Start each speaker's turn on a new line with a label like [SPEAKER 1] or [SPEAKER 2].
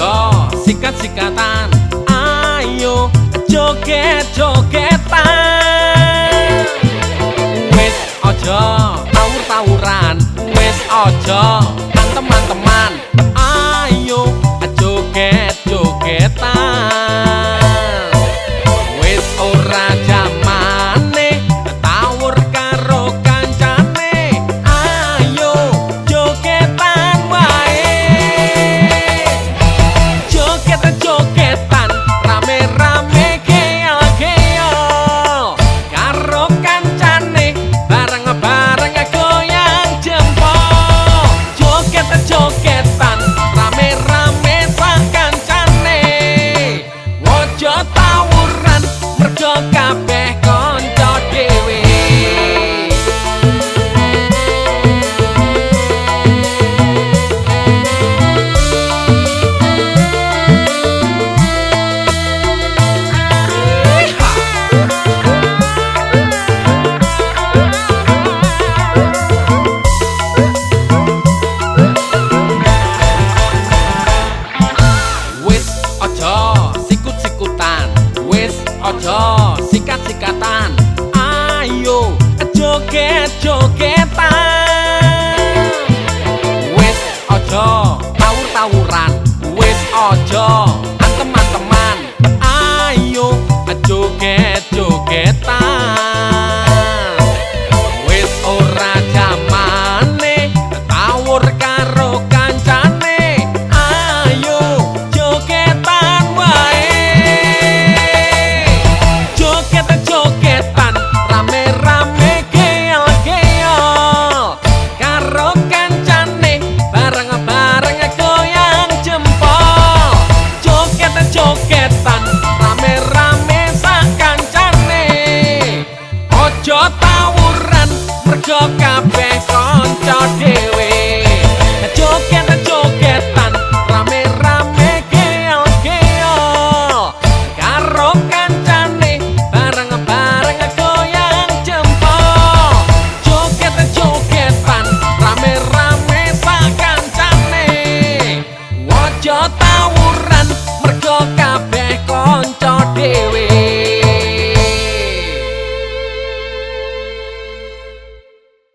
[SPEAKER 1] Ayo sikat-sikatan. Ayo joget-jogetan. jogetan Wis aja awur-tawuran Wis aja kabeh kanca